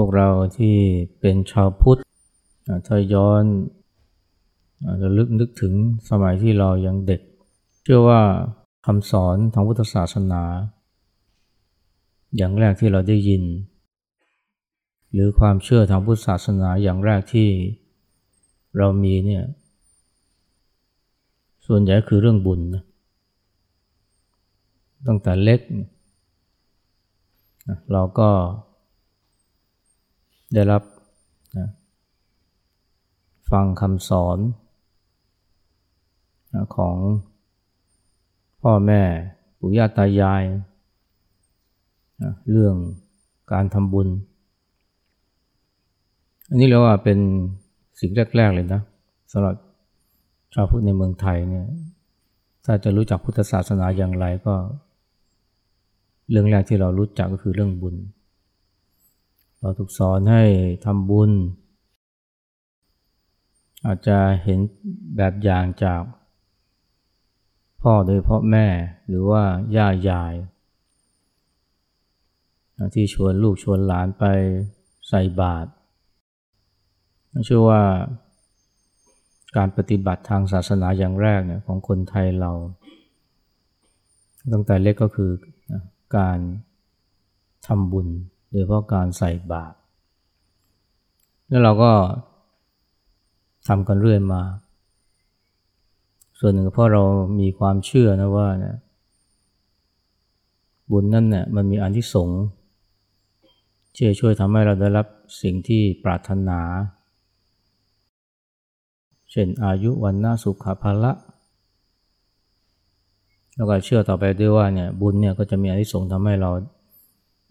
วกเราที่เป็นชาวพุทธถ้าย้อนจะลึกนึกถึงสมัยที่เรายังเด็ก เชื่อว่าคำสอนทางพุทธศาสนา อย่างแรกที่เราได้ยิน หรือความเชื่อทางพุทธศาสนาอย่างแรกที่เรามีเนี่ยส่วนใหญ่คือเรื่องบุญนะตั้งแต่เล็ก เราก็ ได้รับนะฟังคำสอนนะของพ่อแม่ปู่ย่าตายายนะเรื่องการทำบุญ อันนี้เรียกว่าเป็นสิ่งแรก ๆ เลยนะสำหรับชาวพุทธในเมืองไทยเนี่ยถ้าจะรู้จักพุทธศาสนาอย่างไรก็ เรื่องแรกที่เรารู้จักก็คือเรื่องบุญ เราถูกสอนให้ทำบุญ อาจจะเห็นแบบอย่างจาก พ่อโดยพ่อแม่หรือว่าย่ายาย ที่ชวนลูกชวนหลานไปใส่บาตรเชื่อว่าการปฏิบัติทางศาสนาอย่างแรกเนี่ยของคนไทยเรา ตั้งแต่เล็กก็คือการทำบุญ ดยเพราะการใส่บาตรแล้วเราก็ทำกันเรื่อยมา ส่วนหนึ่งเพราะเรามีความเชื่อนะว่าเนี่ยบุญนั่นเนี่ยมันมีอันที่สงช่วยช่วยทำให้เราได้รับสิ่งที่ปรารถนา เช่นอายุวันนาสุขภาละ แล้วก็เชื่อต่อไปด้วยว่าเนี่ยบุญเนี่ยก็จะมีอันิสงส์ทำให้เรา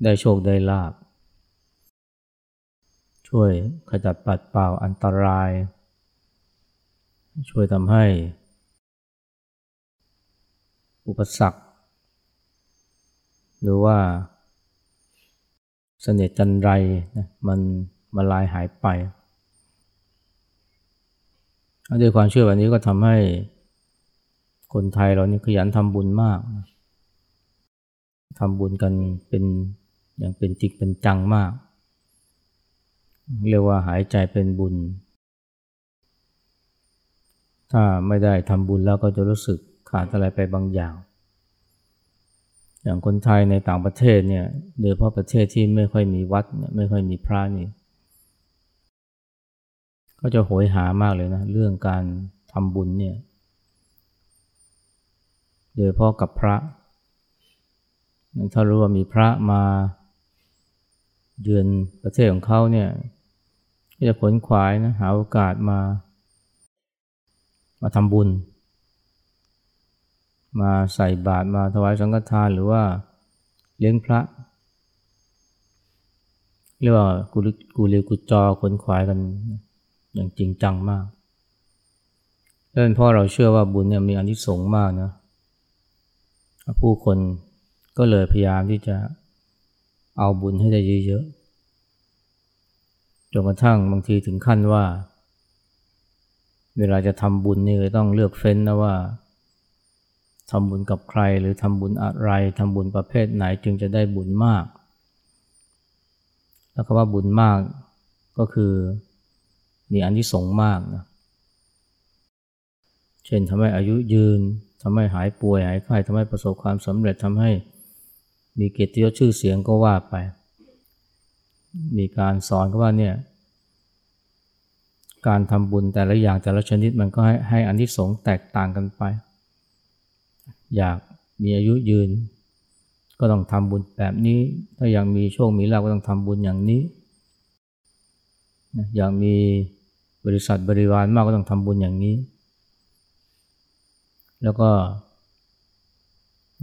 ได้โชคได้ลาบ ช่วยขจัดปัดเป่าอันตราย ช่วยทำให้ อุปสรรค หรือว่าเสน่ห์จันไรนะมันมาลายหายไปด้วยความเชื่อแบบนี้ก็ทำให้คนไทยเรานี่ขยันทำบุญมาก ทำบุญกันเป็น อย่างเป็นจริงเป็นจังมาก เรียกว่าหายใจเป็นบุญ ถ้าไม่ได้ทำบุญแล้วก็จะรู้สึกขาดอะไรไปบางอย่าง อย่างคนไทยในต่างประเทศเนี่ยโดยเฉพาะประเทศที่ไม่ค่อยมีวัดไม่ค่อยมีพระนี่ก็จะโหยหามากเลยนะ เรื่องการทำบุญเนี่ยโดยเฉพ่อกับพระถ้ารู้ว่ามีพระมา เยือนประเทศของเขาเนี่ยก็จะขนขวายนะหาโอกาสมา มาทำบุญ มาใส่บาตรมาถวายสังฆทานหรือว่าเลี้ยงพระ เรียกว่ากูกูเรียกุจอขนขวายกันอย่างจริงจังมากและเป็นเพราะเราเชื่อว่าบุญเนี่ยมีอนิสงส์มากนะผู้คนก็เลยพยายามที่จะ เอาบุญให้ได้เยอะๆ จนกระทั่งบางทีถึงขั้นว่า เวลาจะทำบุญนี่ต้องเลือกเฟ้นนะว่าทำบุญกับใครหรือทำบุญอะไรทำบุญประเภทไหนจึงจะได้บุญมาก แล้วก็ว่าบุญมากก็คือมีอันที่สงมากนะ เช่นทำให้อายุยืนทำให้หายป่วยหายไข้ทำให้ประสบความสำเร็จทำให้ มีเกียรติยศชื่อเสียงก็ว่าไป มีการสอนก็ว่าเนี่ย การทำบุญแต่ละอย่างแต่ละชนิดมันก็ให้ให้อันที่สงแตกต่างกันไป อยากมีอายุยืน ก็ต้องทำบุญแบบนี้ ถ้าอยากมีโชคมีลาภก็ต้องทำบุญอย่างนี้ อยากมีบริษัทบริวารมากก็ต้องทำบุญอย่างนี้ แล้วก็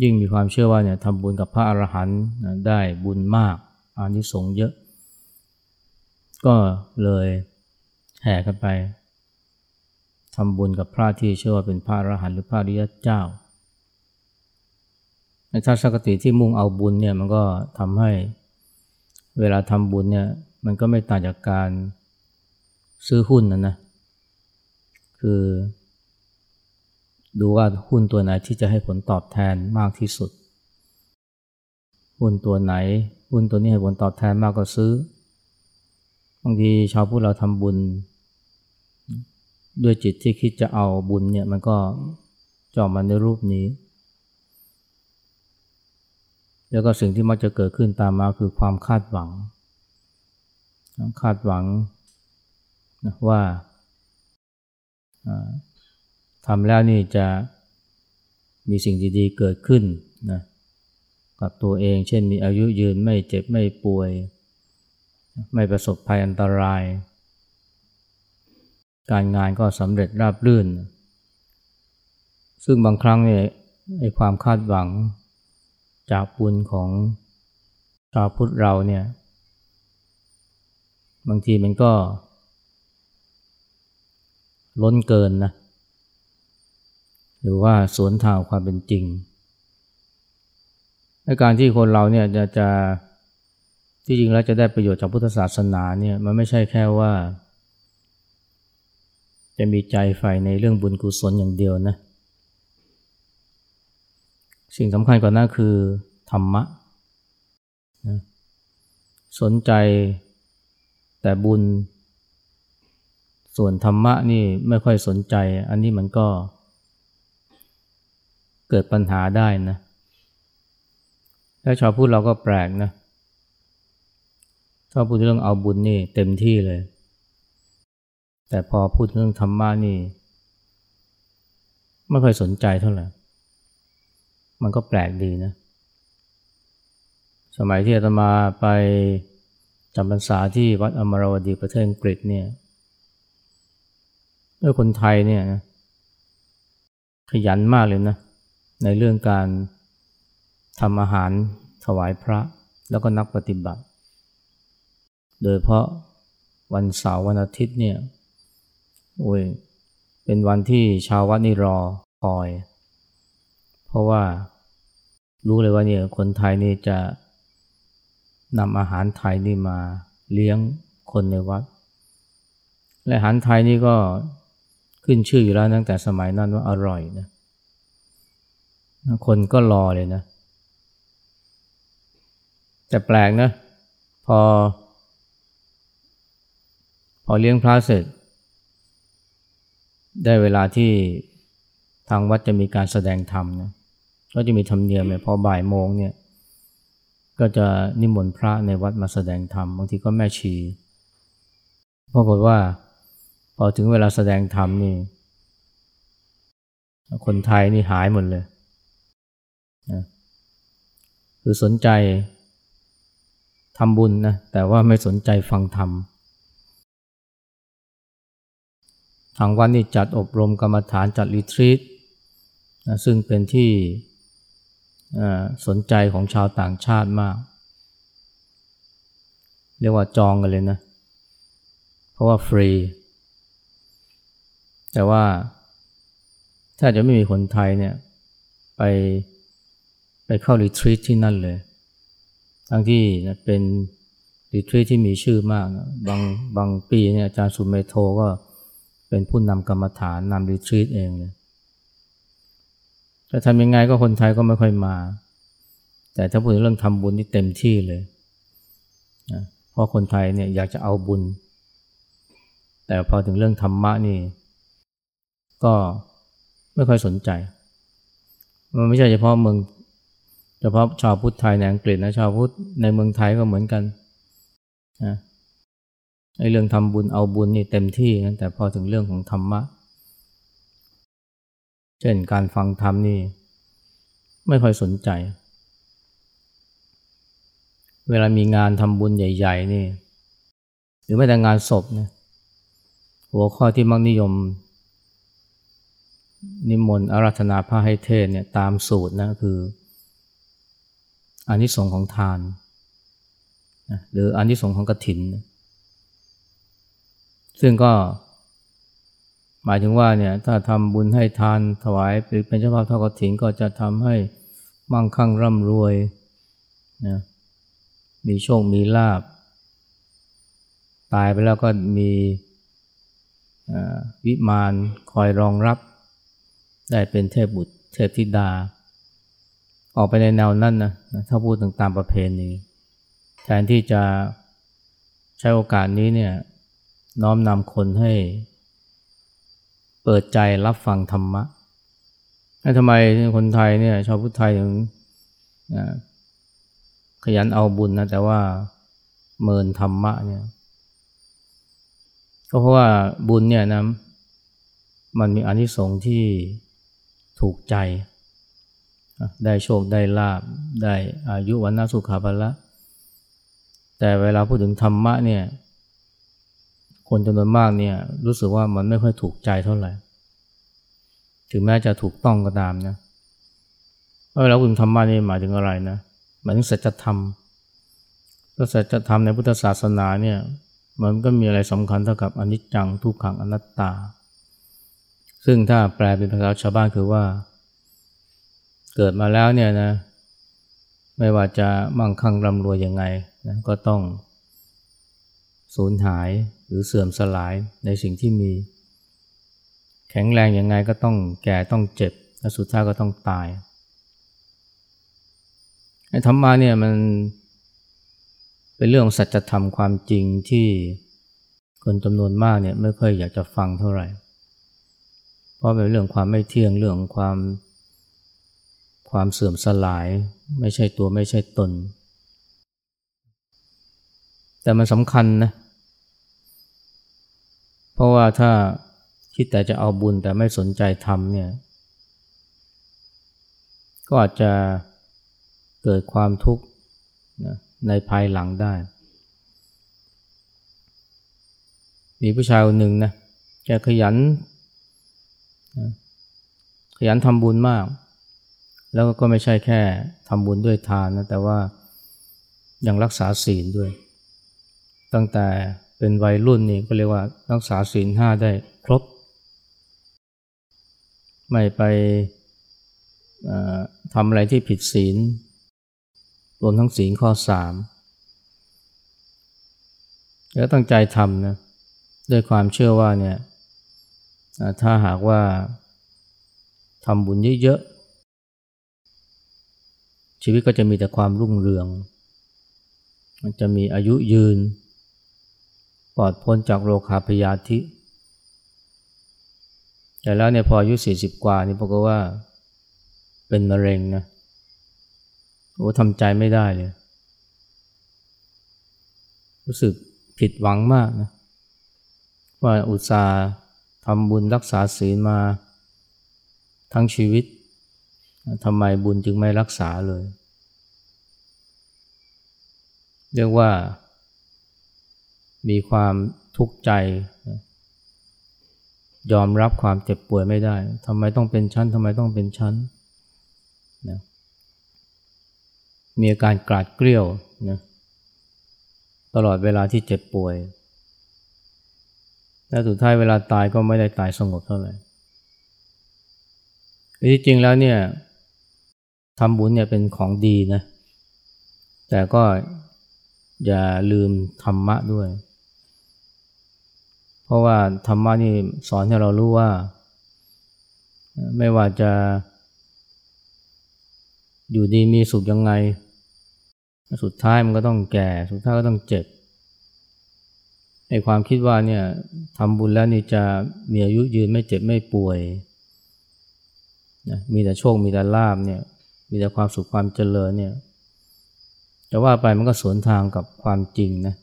ยิ่งมีความเชื่อว่าเนี่ยทำบุญกับพระอรหันต์ได้บุญมากอานิสงส์เยอะ ก็เลยแห่กันไปทำบุญกับพระที่เชื่อว่าเป็นพระอรหันต์หรือพระริยเจ้าในทัศนคติที่มุ่งเอาบุญเนี่ยมันก็ทำให้เวลาทำบุญเนี่ยมันก็ไม่ต่างจากการซื้อหุ้นนะนะคือ ดูว่าหุ้นตัวไหนที่จะให้ผลตอบแทนมากที่สุด หุ้นตัวไหน หุ้นตัวนี้ให้ผลตอบแทนมากก็ซื้อบางทีชาวพุทธเราทำบุญ ด้วยจิตที่คิดจะเอาบุญเนี่ยมันก็จอมมันในรูปนี้ แล้วก็สิ่งที่มักจะเกิดขึ้นตามมาคือความคาดหวัง คาดหวังนะว่า ทำแล้วนี่จะมีสิ่งดีๆเกิดขึ้นนะกับตัวเอง เช่นมีอายุยืนไม่เจ็บไม่ป่วย ไม่ประสบภัยอันตราย การงานก็สำเร็จราบรื่น ซึ่งบางครั้งเนี่ยไอ้ความคาดหวังจากบุญของชาวพุทธเราเนี่ยบางทีมันก็ล้นเกินนะ หรือว่าสวนทางความเป็นจริงในการที่คนเราเนี่ยจะจะที่จริงแล้วจะได้ประโยชน์จากพุทธศาสนาเนี่ยมันไม่ใช่แค่ว่า จะมีใจใฝ่ในเรื่องบุญกุศลอย่างเดียวนะสิ่งสำคัญกว่านั้นคือธรรมะนะสนใจแต่บุญ ส่วนธรรมะนี่ไม่ค่อยสนใจ อันนี้มันก็ เกิดปัญหาได้นะแล้วชาวพูดเราก็แปลกนะชอบพูดเรื่องเอาบุญนี่เต็มที่เลย แต่พอพูดเรื่องธรรมะนี่ไม่ค่อยสนใจเท่าไหร่มันก็แปลกดีนะ สมัยที่อาตมาไปจำพรรษาที่วัดอมรวดีประเทศอังกฤษเนี่ยเออคนไทยเนี่ยนะขยันมากเลยนะ ในเรื่องการทำอาหารถวายพระแล้วก็นักปฏิบัติ โดยเพราะวันเสาร์วันอาทิตย์เนี่ยโอ้ยเป็นวันที่ชาววัดนี่รอคอย เพราะว่ารู้เลยว่าเนี่ยคนไทยนี่จะนำอาหารไทยนี่มาเลี้ยงคนในวัด และอาหารไทยนี่ก็ขึ้นชื่ออยู่แล้วตั้งแต่สมัยนั้นว่าอร่อยนะ คนก็รอเลยนะ แต่แปลกนะ พอ พอเลี้ยงพระเสร็จ ได้เวลาที่ทางวัดจะมีการแสดงธรรมนะก็จะมีธรรมเนียมเลยพอบ่ายโมงเนี่ย ก็จะนิมนต์พระในวัดมาแสดงธรรมบางทีก็แม่ชีปรากฏว่า พอถึงเวลาแสดงธรรมนี่ คนไทยนี่หายหมดเลย นะคือสนใจทำบุญนะแต่ว่าไม่สนใจฟังธรรมทางวันนี่จัดอบรมกรรมฐานจัดรีทรีตนะซึ่งเป็นที่สนใจของชาวต่างชาติมาก เรียกว่าจองกันเลยนะ เพราะว่าฟรี แต่ว่าถ้าจะไม่มีคนไทยเนี่ยไป เข้ารีทรีตที่นั่นเลย ทั้งที่เป็นรีทรีตที่มีชื่อมากนะบางบางปีเนี่ยอาจารย์สุเมโทก็เป็นผู้นำกรรมฐานนำรีทรีตเองเลยจะทำยังไงก็คนไทยก็ไม่ค่อยมา แต่ถ้าพูดเรื่องทำบุญนี่เต็มที่เลยนะเพราะคนไทยเนี่ยอยากจะเอาบุญ แต่พอถึงเรื่องธรรมะนี่ ก็ไม่ค่อยสนใจ มันไม่ใช่เฉพาะเมือง เฉพาะชาวพุทธไทยในอังกฤษนะชาวพุทธในเมืองไทยก็เหมือนกันนะไอ้เรื่องทำบุญเอาบุญนี่เต็มที่นะแต่พอถึงเรื่องของธรรมะ เช่นการฟังธรรมนี่ ไม่ค่อยสนใจ เวลามีงานทำบุญใหญ่ ๆ นี่ หรือแม้แต่งานศพเนี่ยหัวข้อที่มักนิยม นิมนต์อาราธนาพระให้เทศเนี่ยตามสูตรนะคือ อานิสงส์ของทานนะหรืออานิสงส์ของกฐินนะซึ่งก็ หมายถึงว่าเนี่ยถ้าทำบุญให้ทานถวายเป็นเจ้าภาพทอดกฐินก็จะทำให้มั่งคั่งร่ำรวยนะมีโชค มีลาบ ตายไปแล้วก็มีวิมานคอยรองรับ ได้เป็นเทพบุตรเทพธิดา ออกไปในแนวนั้นนะถ้าพูดถึงตามประเพณีแทนที่จะใช้โอกาสนี้เนี่ยน้อมนำคนให้ เปิดใจรับฟังธรรมะทำไมคนไทยเนี่ยชาวพุทธไทยถึงขยันเอาบุญนะแต่ว่าเมินธรรมะเนี่ยก็เพราะว่าบุญเนี่ยนะมันมีอนิสงส์ที่ถูกใจ ได้โชคได้ลาบได้อายุวันนาสุขาภละ แต่เวลาพูดถึงธรรมะเนี่ย คนจำนวนมากเนี่ยรู้สึกว่ามันไม่ค่อยถูกใจเท่าไหร่ ถึงแม้จะถูกต้องก็ตามนะเวลาพูดถึงธรรมะนี่หมายถึงอะไรนะหมายถึงสัจธรรมก็สัจธรรมในพุทธศาสนาเนี่ยมันก็มีอะไรสำคัญเท่ากับอนิจจังทุกขังอนัตตา ซึ่งถ้าแปลเป็นภาษาชาวบ้านคือว่า เกิดมาแล้วเนี่ยนะ ไม่ว่าจะมั่งคั่งร่ำรวยยังไงนะก็ต้องสูญหายหรือเสื่อมสลายในสิ่งที่มี แข็งแรงยังไงก็ต้องแก่ต้องเจ็บและสุดท้ายก็ต้องตายไอ้ธรรมะเนี่ยมันเป็นเรื่องสัจธรรมความจริงที่คนจำนวนมากเนี่ยไม่ค่อยอยากจะฟังเท่าไหร่ เพราะเป็นเรื่องความไม่เที่ยงเรื่องความ ความเสื่อมสลาย ไม่ใช่ตัวไม่ใช่ตน แต่มันสำคัญนะ เพราะว่าถ้าคิดแต่จะเอาบุญแต่ไม่สนใจทำเนี่ย ก็อาจจะเกิดความทุกข์ในภายหลังได้ มีผู้ชายคนหนึ่งนะแกขยัน ขยันทำบุญมาก แล้วก็ไม่ใช่แค่ทำบุญด้วยทานนะแต่ว่ายังรักษาศีลด้วย ตั้งแต่เป็นวัยรุ่นนี่ก็เรียกว่ารักษาศีลห้าได้ครบ ไม่ไปทำอะไรที่ผิดศีล รวมทั้งศีลข้อสามแล้วตั้งใจทำนะด้วยความเชื่อว่าเนี่ยถ้าหากว่าทำบุญเยอะ ชีวิตก็จะมีแต่ความรุ่งเรือง มันจะมีอายุยืน ปลอดพ้นจากโรคาพยาธิ แต่แล้วเนี่ยพออายุสี่สิบกว่านี่พรากว่าเป็นมะเร็งนะโอ้ทำใจไม่ได้เลย รู้สึกผิดหวังมากนะว่าอุตส่าห์ทำบุญรักษาศีลมาทั้งชีวิต ทำไมบุญจึงไม่รักษาเลย เรียกว่า มีความทุกข์ใจ ยอมรับความเจ็บป่วยไม่ได้ทำไมต้องเป็นชั้นทำไมต้องเป็นชั้นนะมีอาการกราดเกลียวนะตลอดเวลาที่เจ็บป่วย และสุดท้ายเวลาตายก็ไม่ได้ตายสงบเท่าไหร่ที่จริงแล้วเนี่ย ทำบุญเนี่ยเป็นของดีนะ แต่ก็อย่าลืมธรรมะด้วย เพราะว่าธรรมะนี่สอนให้เรารู้ว่า ไม่ว่าจะ อยู่ดีมีสุขยังไง สุดท้ายมันก็ต้องแก่ สุดท้ายก็ต้องเจ็บไอ้ความคิดว่าเนี่ยทำบุญแล้วนี่จะมีอายุยืนไม่เจ็บไม่ป่วยนะมีแต่โชคมีแต่ลาบเนี่ย มีแต่ความสุขความเจริญเนี่ยจะว่าไปมันก็สวนทางกับความจริงนะ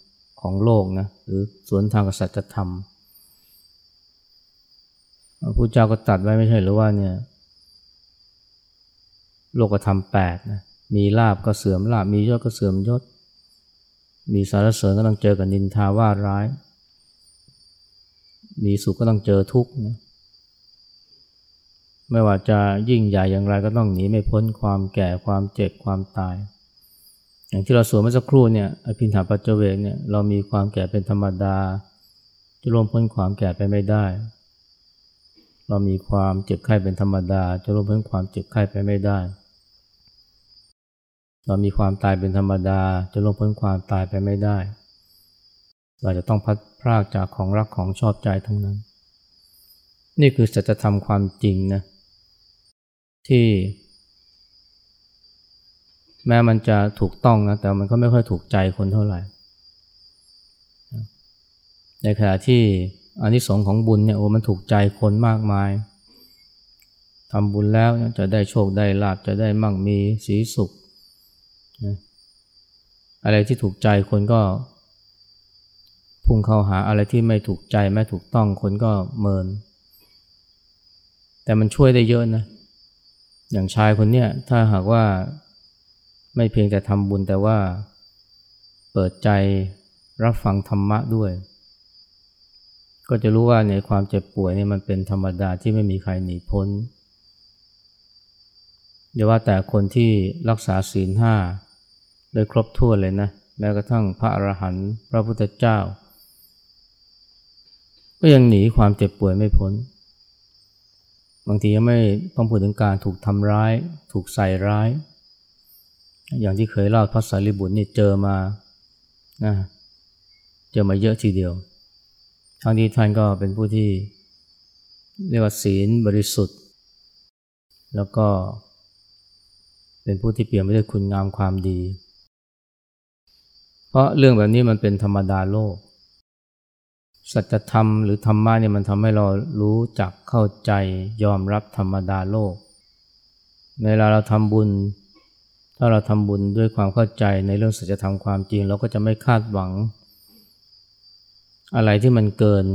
ของโลกนะหรือสวนทางกับสัจธรรมพระพุทธเจ้าก็ตัดไว้ไม่ใช่หรือว่าเนี่ย โลกธรรมแปดนะมีลาบก็เสื่อมลาบมียศก็เสื่อมยศ มีสารเสริญก็ต้องเจอกับนินทาว่าร้าย มีสุขก็ต้องเจอทุกข์นะ ไม่ว่าจะยิ่งใหญ่อย่างไรก็ต้องหนีไม่พ้นความแก่ความเจ็บความตาย อย่างที่เราสวดเมื่อสักครู่เนี่ยอภินหาปัจเจเวกเนี่ยเรามีความแก่เป็นธรรมดา จะร่วมพ้นความแก่ไปไม่ได้ เรามีความเจ็บไข้เป็นธรรมดา จะร่วมพ้นความเจ็บไข้ไปไม่ได้ เรามีความตายเป็นธรรมดา จะลงพ้นความตายไปไม่ได้ เราจะต้องพัดพรากจากของรักของชอบใจทั้งนั้น นี่คือสัจธรรมความจริงนะ ที่ แม้มันจะถูกต้องนะแต่มันก็ไม่ค่อยถูกใจคนเท่าไหร่ ในขณะที่อานิสงส์ของบุญเนี่ยโอ้มันถูกใจคนมากมายทำบุญแล้วจะได้โชคได้ลาบจะได้มั่งมีสีสุขนะอะไรที่ถูกใจคนก็พุ่งเข้าหาอะไรที่ไม่ถูกใจไม่ถูกต้องคนก็เมิน แต่มันช่วยได้เยอะนะ อย่างชายคนเนี้ยถ้าหากว่าไม่เพียงแต่ทำบุญแต่ว่าเปิดใจรับฟังธรรมะด้วย ก็จะรู้ว่าในความเจ็บป่วยนี่มันเป็นธรรมดาที่ไม่มีใครหนีพ้นเดี๋ยวว่าแต่คนที่รักษาศีลห้าโดยครบถ้วนเลยนะ แม้กระทั่งพระอรหันต์พระพุทธเจ้า ก็ยังหนีความเจ็บป่วยไม่พ้น บางทียังไม่ต้องพูดถึงการถูกทำร้าย ถูกใส่ร้าย อย่างที่เคยเล่าพระสารีบุตรนี่เจอมานะเจอมาเยอะทีเดียว ทั้งที่ท่านก็เป็นผู้ที่เรียกว่าศีลบริสุทธิ์ แล้วก็เป็นผู้ที่เปลี่ยนไปด้วยคุณงามความดี เพราะเรื่องแบบนี้มันเป็นธรรมดาโลก สัจธรรมหรือธรรมะเนี่ยมันทำให้เรารู้จักเข้าใจยอมรับธรรมดาโลก ในเวลาเราทำบุญ ถ้าเราทำบุญด้วยความเข้าใจในเรื่องสัจธรรมความจริง เราก็จะไม่คาดหวัง อะไรที่มันเกิน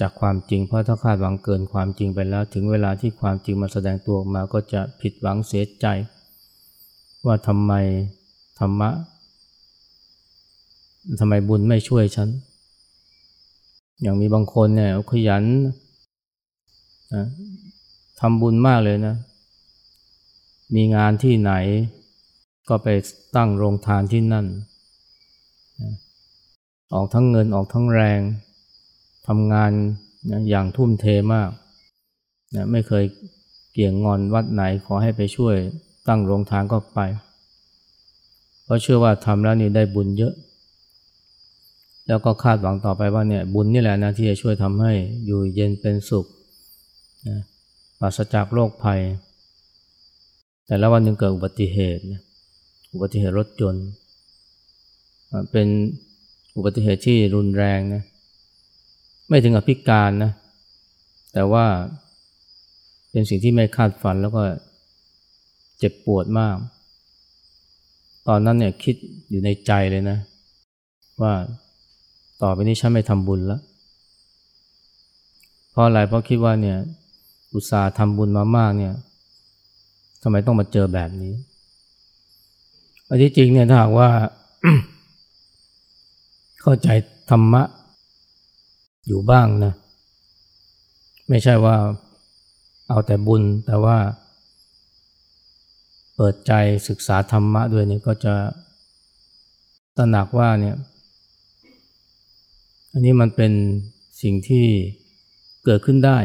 จากความจริง เพราะถ้าคาดหวังเกินความจริงไปแล้ว ถึงเวลาที่ความจริงมาแสดงตัวออกมาก็จะผิดหวังเสียใจ ว่าทำไมธรรมะทำไมบุญไม่ช่วยฉัน อย่างมีบางคนเนี่ยขยันนะทำบุญมากเลยนะ มีงานที่ไหน ก็ไปตั้งโรงทานที่นั่นนะออกทั้งเงินออกทั้งแรงทำงานนะอย่างทุ่มเทมากนะไม่เคยเกี่ยงงอนวัดไหนขอให้ไปช่วยตั้งโรงทานก็ไป เพราะเชื่อว่าทำแล้วนี่ได้บุญเยอะ แล้วก็คาดหวังต่อไปว่าเนี่ยบุญนี่แหละนะที่จะช่วยทำให้อยู่เย็นเป็นสุขนะปราศจากโรคภัย แต่แล้ววันหนึ่งเกิดอุบัติเหตุนะอุบัติเหตุรถยนต์เป็นอุบัติเหตุที่รุนแรงนะไม่ถึงกับพิการนะแต่ว่าเป็นสิ่งที่ไม่คาดฝันแล้วก็เจ็บปวดมาก ตอนนั้นเนี่ยคิดอยู่ในใจเลยนะ ว่า ต่อไปนี้ฉันไม่ทำบุญล้วเพราะอะไรเพราะคิดว่าเนี่ยอุตส่าห์ทำบุญมามากเนี่ยทำไมต้องมาเจอแบบนี้อันที่จริงเนี่ยถ้าหากว่า เข้าใจธรรมะ อยู่บ้างนะ ไม่ใช่ว่าเอาแต่บุญแต่ว่า เปิดใจศึกษาธรรมะด้วยเนี่ยก็จะตระหนักว่าเนี่ย อันนี้มันเป็นสิ่งที่เกิดขึ้นได้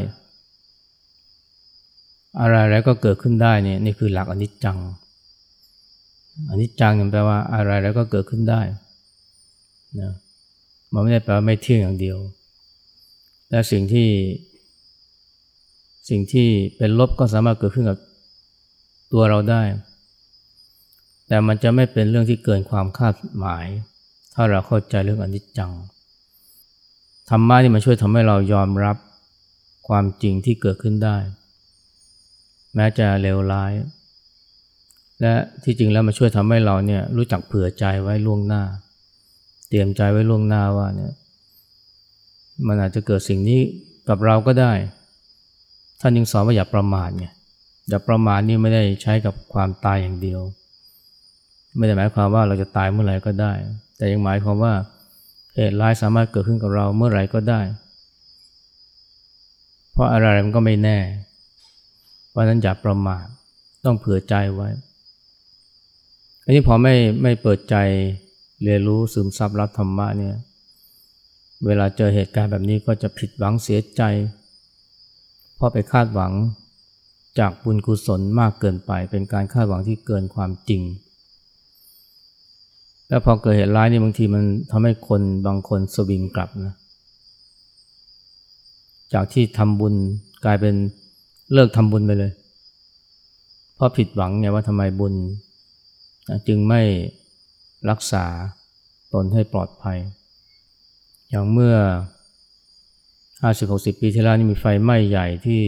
อะไรๆก็เกิดขึ้นได้เนี่ยนี่คือหลักอนิจจังอนิจจังเนี่ยแปลว่าอะไรๆก็เกิดขึ้นได้นะมันไม่ได้แปลว่าไม่เที่ยงอย่างเดียว และสิ่งที่สิ่งที่เป็นลบก็สามารถเกิดขึ้นกับตัวเราได้ แต่มันจะไม่เป็นเรื่องที่เกินความคาดหมาย ถ้าเราเข้าใจเรื่องอนิจจัง ธรรมะนี่มันช่วยทำให้เรายอมรับความจริงที่เกิดขึ้นได้ แม้จะเลวร้าย และที่จริงแล้วมันช่วยทำให้เราเนี่ยรู้จักเผื่อใจไว้ล่วงหน้า เตรียมใจไว้ล่วงหน้าว่าเนี่ยมันอาจจะเกิดสิ่งนี้กับเราก็ได้ ท่านยังสอนว่าอย่าประมาทไงอย่าประมาทนี่ไม่ได้ใช้กับความตายอย่างเดียว ไม่ได้หมายความว่าเราจะตายเมื่อไหร่ก็ได้ แต่ยังหมายความว่า เหตุร้ายสามารถเกิดขึ้นกับเราเมื่อไหร่ก็ได้ เพราะอะไรมันก็ไม่แน่ เพราะนั้นอย่าประมาทต้องเผื่อใจไว้ อันนี้พอไม่ไม่เปิดใจเรียนรู้ซึมซับรับธรรมะเนี่ย เวลาเจอเหตุการณ์แบบนี้ก็จะผิดหวังเสียใจ เพราะไปคาดหวังจากบุญกุศลมากเกินไป เป็นการคาดหวังที่เกินความจริง แล้วพอเกิดเหตุร้ายนี่บางทีมันทำให้คนบางคนสวิงกลับนะจากที่ทำบุญกลายเป็นเลิกทำบุญไปเลย เพราะผิดหวังไงว่าทำไมบุญ จึงไม่รักษาตนให้ปลอดภัย อย่างเมื่อห้าสิบหกสิบปีที่แล้วนี่มีไฟไหม้ใหญ่ที่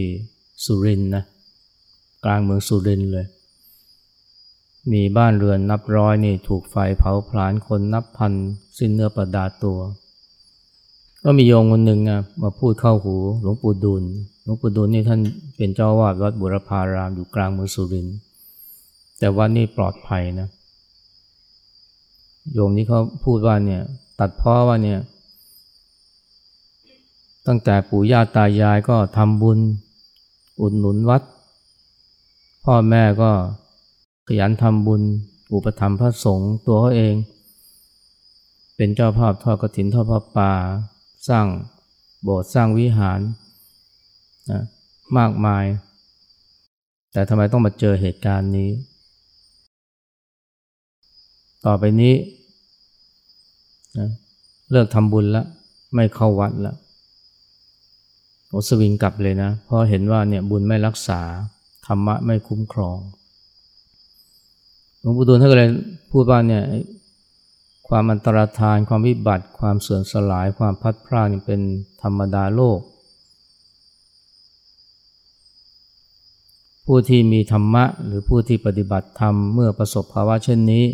สุรินทร์นะกลางเมืองสุรินทร์เลย มีบ้านเรือนนับร้อยนี่ถูกไฟเผาผลาญคนนับพันสิ้นเนื้อประดาตัว ก็มีโยงคนหนึ่งนะมาพูดเข้าหูหลวงปู่ดูลหลวงปู่ดูลนี่ท่านเป็นเจ้าวาดวัดบุรพารามอยู่กลางเมืองสุรินทร์แต่วัดนี่ปลอดภัยนะ โยมที่เขาพูดว่าเนี่ยตัดพ้อว่าเนี่ย ตั้งแต่ปู่ย่าตายายก็ทำบุญอุดหนุนวัด พ่อแม่ก็ ยันทำบุญ อุปถัมภ์พระสงฆ์ตัวเขาเอง เป็นเจ้าภาพทอดกฐินทอดพระป่า สร้างโบสถ์สร้างวิหารนะมากมาย แต่ทำไมต้องมาเจอเหตุการณ์นี้ ต่อไปนี้นะเลิกทำบุญแล้วไม่เข้าวัดแล้วโอสวิงกลับเลยนะเพราะเห็นว่าเนี่ยบุญไม่รักษา ธรรมะไม่คุ้มครอง หลวงปู่ดูลท่านก็เลยพูดว่าเนี่ยความอันตรธานความวิบัติ ความเสื่อมสลาย ความพัดพลาดนี่เป็นธรรมดาโลก ผู้ที่มีธรรมะ หรือผู้ที่ปฏิบัติธรรม เมื่อประสบภาวะเช่นนี้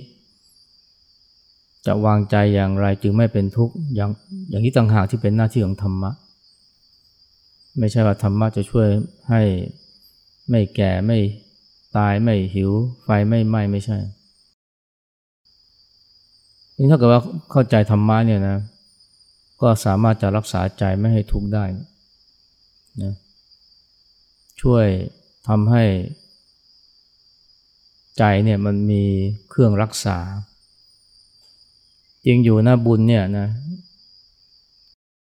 จะวางใจอย่างไรจึงไม่เป็นทุกข์อย่างอย่างนี้ต่างหากที่เป็นหน้าที่ของธรรมะ ไม่ใช่ว่าธรรมะจะช่วยให้ไม่แก่ไม่ ตายไม่หิว ไฟไม่ไหม้ไม่ใช่ นี่ถ้าเกิดว่าเข้าใจธรรมะเนี่ยนะ ก็สามารถจะรักษาใจไม่ให้ทุกข์ได้นะช่วยทำให้ใจเนี่ยมันมีเครื่องรักษา จริงอยู่นะบุญเนี่ยนะ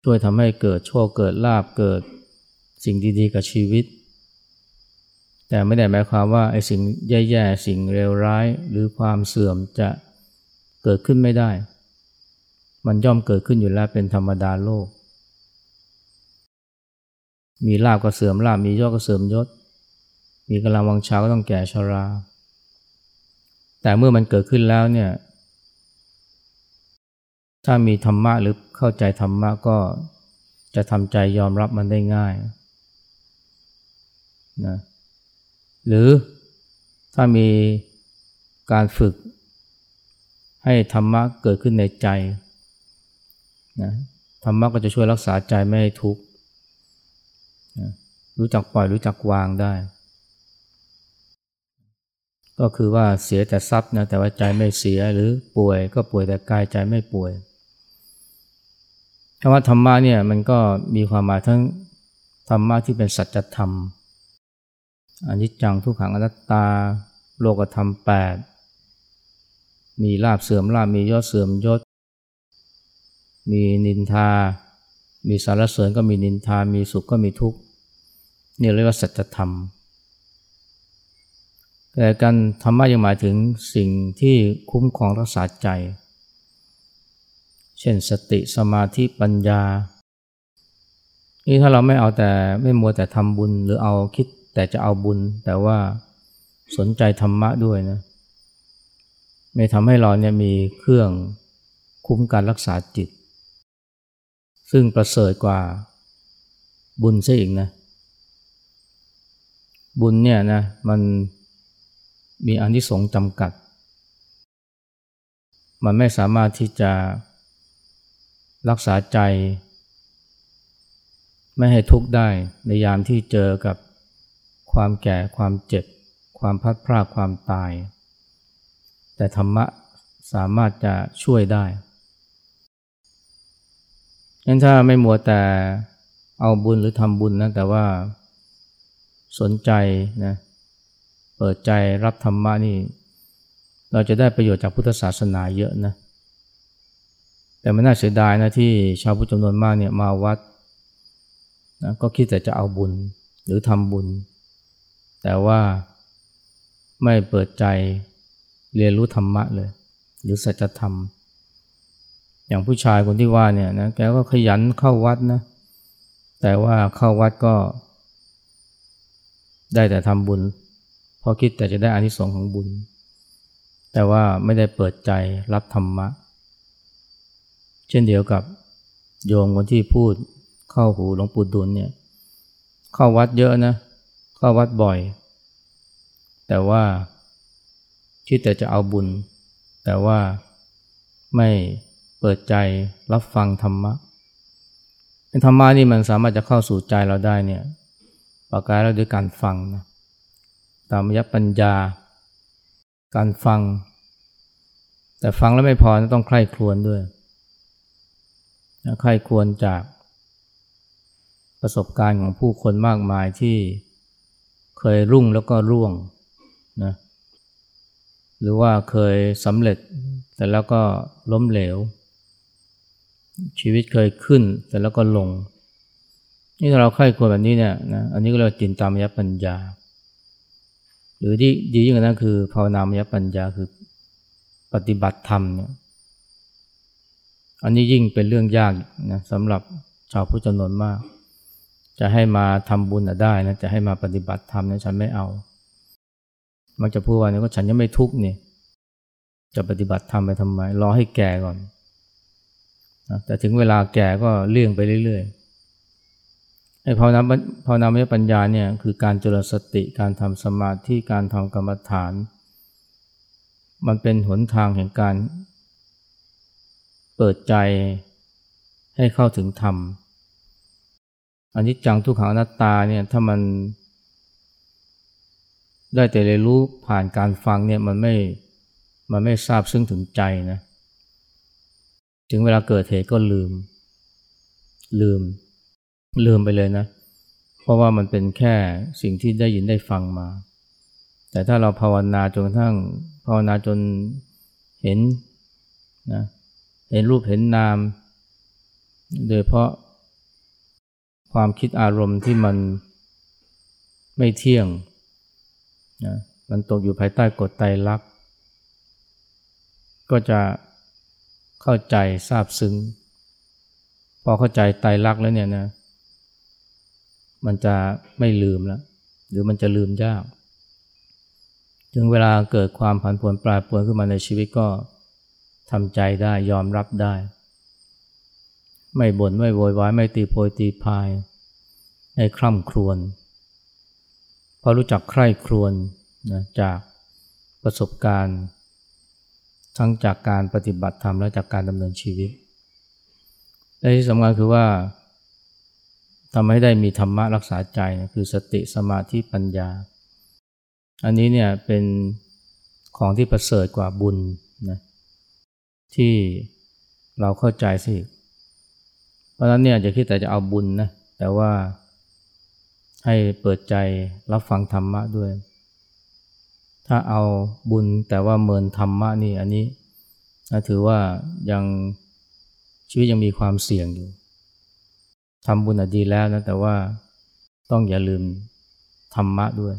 ช่วยทำให้เกิดโชคเกิดลาบเกิดสิ่งดีๆกับชีวิต แต่ไม่ได้หมายความว่าไอ้สิ่งแย่ๆ สิ่งเลวร้าย หรือความเสื่อมจะเกิดขึ้นไม่ได้ มันย่อมเกิดขึ้นอยู่แล้วเป็นธรรมดาโลก มีลาบก็เสื่อมลาบมียศก็เสื่อมยศ มีกำลังวังชาก็ต้องแก่ชรา แต่เมื่อมันเกิดขึ้นแล้วเนี่ย ถ้ามีธรรมะหรือเข้าใจธรรมะก็จะทำใจยอมรับมันได้ง่ายนะ หรือถ้ามีการฝึกให้ธรรมะเกิดขึ้นในใจนะธรรมะก็จะช่วยรักษาใจไม่ให้ทุกข์นะรู้จักปล่อยรู้จักวางได้ ก็คือว่าเสียแต่ทรัพย์นะแต่ว่าใจไม่เสียหรือป่วยก็ป่วยแต่กายใจไม่ป่วยคำว่าธรรมะเนี่ยมันก็มีความหมายทั้งธรรมะที่เป็นสัจธรรม อนิจจังทุกขังอนัตตา โลกธรรมแปดมีลาบเสื่อมลาบมียอดเสื่อมยศ มีนินทา มีสารเสริญก็มีนินทา มีสุขก็มีทุกข์นี่เรียกว่าสัจธรรม แต่การธรรมะยังหมายถึงสิ่งที่คุ้มครองรักษาใจ เช่นสติสมาธิปัญญา นี่ถ้าเราไม่เอาแต่ไม่มัวแต่ทำบุญหรือเอาคิด แต่จะเอาบุญ แต่ว่าสนใจธรรมะด้วยนะไม่ทำให้เราเนี่ยมีเครื่องคุ้มการรักษาจิต ซึ่งประเสริฐกว่าบุญซะอีกนะ บุญเนี่ยนะมันมีอนิสงส์จำกัด มันไม่สามารถที่จะรักษาใจ ไม่ให้ทุกข์ได้ในยามที่เจอกับ ความแก่ความเจ็บ ความพัดพรากความตาย แต่ธรรมะสามารถจะช่วยได้งั้นถ้าไม่มัวแต่เอาบุญหรือทำบุญนะแต่ว่าสนใจนะเปิดใจรับธรรมะนี่ เราจะได้ประโยชน์จากพุทธศาสนาเยอะนะแต่มันน่าเสียดายนะที่ชาวพุทธจำนวนมากเนี่ยมาวัดนะก็คิดแต่จะเอาบุญหรือทำบุญ แต่ว่าไม่เปิดใจเรียนรู้ธรรมะเลย หรือสัจธรรม อย่างผู้ชายคนที่ว่าเนี่ยนะแกก็ขยันเข้าวัดนะ แต่ว่าเข้าวัดก็ ได้แต่ทำบุญเพราะคิดแต่จะได้อานิสงส์ของบุญ แต่ว่าไม่ได้เปิดใจรับธรรมะ เช่นเดียวกับโยมคนที่พูดเข้าหูหลวงปู่ดุลเนี่ย เข้าวัดเยอะนะ เข้าวัดบ่อย แต่ว่าคิดแต่จะเอาบุญ แต่ว่าไม่เปิดใจรับฟังธรรมะธรรมะนี่มันสามารถจะเข้าสู่ใจเราได้เนี่ยประการเราด้วยการฟังนะตามยปัญญา การฟัง แต่ฟังแล้วไม่พอต้องใคร่ครวญด้วยใคร่ครวญจากประสบการณ์ของผู้คนมากมายที่ เคยรุ่งแล้วก็ร่วงนะหรือว่าเคยสำเร็จแต่แล้วก็ล้มเหลว ชีวิตเคยขึ้นแต่แล้วก็ลง นี่เราใคร่ควรแบบนี้เนี่ยนะอันนี้ก็เรียกว่าจินตามยปัญญา หรือที่ดียิ่งกว่านั้นคือภาวนามยปัญญาคือปฏิบัติธรรมเนี่ยอันนี้ยิ่งเป็นเรื่องยากนะสำหรับชาวพุทธจำนวนมาก จะให้มาทำบุญได้นะจะให้มาปฏิบัติธรรมเนี่ยฉันไม่เอา มักจะพูดว่าเนี่ยก็ฉันยังไม่ทุกข์นี่จะปฏิบัติธรรมไปทำไม รอให้แก่ก่อนนะแต่ถึงเวลาแก่ก็เลี่ยงไปเรื่อยๆไอ้ภาวนาภาวนามยปัญญาเนี่ยคือการเจริญสติการทำสมาธิการทำกรรมฐาน มันเป็นหนทางแห่งการ เปิดใจให้เข้าถึงธรรม อันนี้จังทุกขังอนัตตาเนี่ยถ้ามัน ได้แต่เรียนรู้ผ่านการฟังเนี่ยมันไม่มันไม่ทราบซึ่งถึงใจนะ ถึงเวลาเกิดเหตุก็ลืม ลืม ลืมไปเลยนะ เพราะว่ามันเป็นแค่สิ่งที่ได้ยินได้ฟังมา แต่ถ้าเราภาวนาจนกระทั่งภาวนาจนเห็นนะเห็นรูปเห็นนาม โดยเพราะ ความคิดอารมณ์ที่มันไม่เที่ยงนะมันตกอยู่ภายใต้กฎไตรลักษณ์ก็จะเข้าใจทราบซึ้ง พอเข้าใจไตรลักษณ์แล้วเนี่ยนะมันจะไม่ลืมแล้วหรือมันจะลืมยากถึงเวลาเกิดความผันผวนปลายปวนขึ้นมาในชีวิตก็ทำใจได้ยอมรับได้ ไม่บน่นไม่โวยวายไม่ตีโพยตีพายให้คร่ำครวญพอรู้จักใคร่ครวญนะจากประสบการณ์ ทั้งจากการปฏิบัติธรรมและจากการดำเนินชีวิตและที่สำคัญคือว่าทำให้ได้มีธรรมะรักษาใจนะคือสติสมาธิปัญญา อันนี้เนี่ยเป็นของที่ประเสริฐกว่าบุญนะที่เราเข้าใจสิ ราะฉะนั้นเนี่ยจะคิดแต่จะเอาบุญนะ แต่ว่าให้เปิดใจรับฟังธรรมะด้วย ถ้าเอาบุญแต่ว่าเมินธรรมะนี่อันนี้ถือว่ายังชีวิตยังมีความเสี่ยงอยู่ทำบุญดีแล้วนะแต่ว่าต้องอย่าลืมธรรมะด้วย